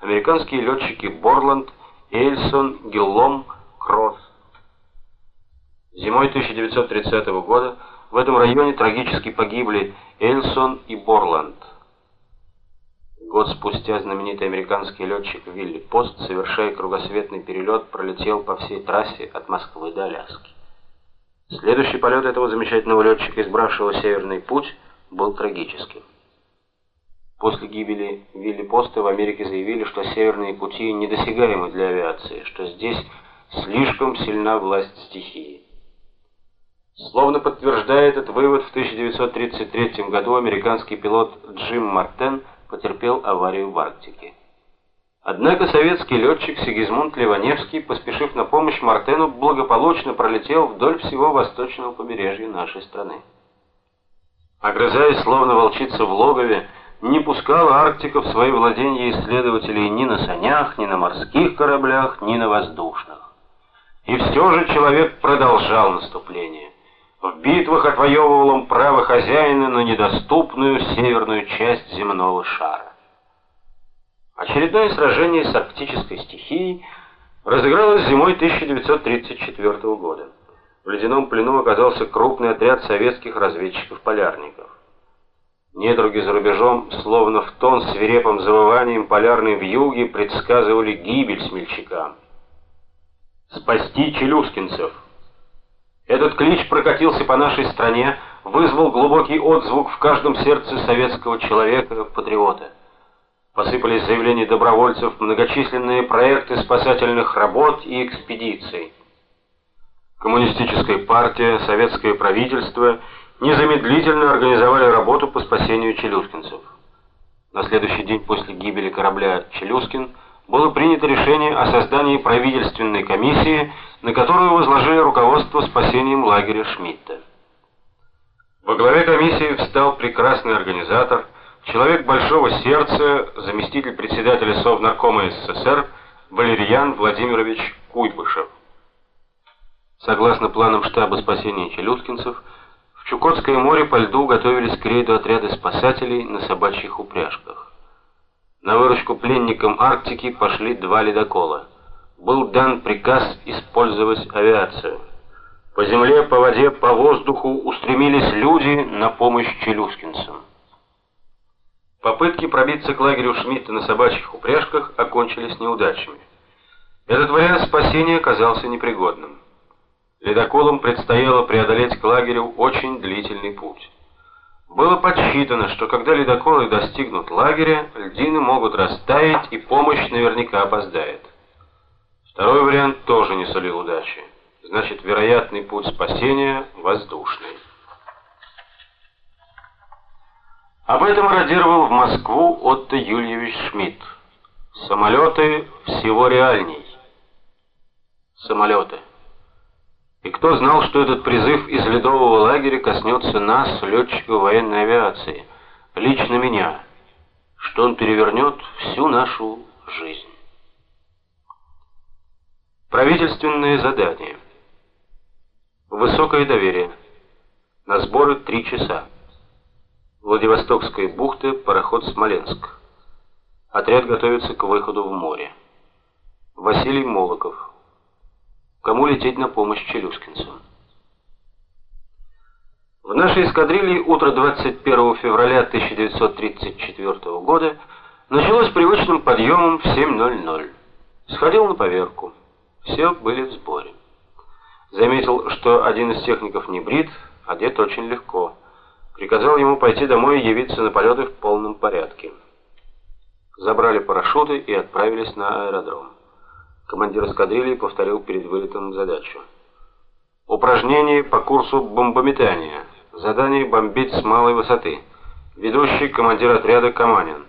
американские летчики Борланд, Эльсон, Гиллом, Кросс. Зимой 1930 года в этом районе трагически погибли Эльсон и Борланд. Год спустя знаменитый американский летчик Вилли Пост, совершая кругосветный перелет, пролетел по всей трассе от Москвы до Аляски. Следующий полет этого замечательного летчика, избравшего Северный путь, был трагическим. После гибели Вилли Поста в Америке заявили, что северные пути недосягаемы для авиации, что здесь слишком сильна власть стихии. Словно подтверждая этот вывод, в 1933 году американский пилот Джим Мартен потерпел аварию в Арктике. Однако советский летчик Сигизмунд Ливаневский, поспешив на помощь Мартену, благополучно пролетел вдоль всего восточного побережья нашей страны. Огрызаясь словно волчица в логове, не пускала Арктика в свои владения исследователей ни на санях, ни на морских кораблях, ни на воздушных. И все же человек продолжал наступление. В битвах отвоевывал он право хозяина на недоступную северную часть земного шара. Очередное сражение с арктической стихией разыгралось зимой 1934 года. В ледяном плену оказался крупный отряд советских разведчиков-полярников. Недруги за рубежом, словно в тон свирепым завыванием полярной вьюги, предсказывали гибель смельчакам. «Спасти челюскинцев!» Этот клич прокатился по нашей стране, вызвал глубокий отзвук в каждом сердце советского человека-патриота. Посыпались заявления добровольцев, многочисленные проекты спасательных работ и экспедиций. Коммунистическая партия, советское правительство незамедлительно организовали работу по спасению челюскинцев. На следующий день после гибели корабля «Челюскин» было принято решение о создании правительственной комиссии, на которую возложили руководство спасением лагеря Шмидта. Во главе комиссии встал прекрасный организатор, человек большого сердца, заместитель председателя Совнаркома СССР Валерьян Владимирович Куйбышев. Согласно планам штаба спасения челюскинцев, Чукотское море по льду готовились к рейду отряды спасателей на собачьих упряжках. На выручку пленникам Арктики пошли два ледокола. Был дан приказ использовать авиацию. По земле, по воде, по воздуху устремились люди на помощь челюскинцам. Попытки пробиться к лагерю Шмидта на собачьих упряжках окончились неудачами. Этот вариант спасения оказался непригодным. Ледоколам предстояло преодолеть к лагерю очень длительный путь. Было подсчитано, что когда ледоколы достигнут лагеря, льдины могут растаять и помощь наверняка опоздает. Второй вариант тоже не сулил удачи. Значит, вероятный путь спасения воздушный. Об этом радировал в Москву Отто Юльевич Шмидт. Самолеты всего реальней. Самолеты. И кто знал, что этот призыв из ледового лагеря коснется нас, летчиков военной авиации, лично меня, что он перевернет всю нашу жизнь. Правительственные задания. Высокое доверие. На сборы три часа. Владивостокская бухта, пароход Смоленск. Отряд готовится к выходу в море. Василий Молоков. Кому лететь на помощь челюскинцам? В нашей эскадрилье утро 21 февраля 1934 года началось привычным подъемом в 7.00. Сходил на поверку. Все были в сборе. Заметил, что один из техников не брит, одет очень легко. Приказал ему пойти домой и явиться на полеты в полном порядке. Забрали парашюты и отправились на аэродром. Командир эскадрильи повторил перед вылетом задачу. Упражнение по курсу бомбометания. Задание бомбить с малой высоты. Ведущий командир отряда Каманин.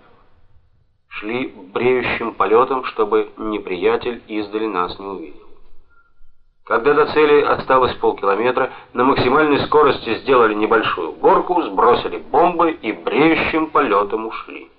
Шли бреющим полетом, чтобы неприятель издали нас не увидел. Когда до цели осталось полкилометра, на максимальной скорости сделали небольшую горку, сбросили бомбы и бреющим полетом ушли.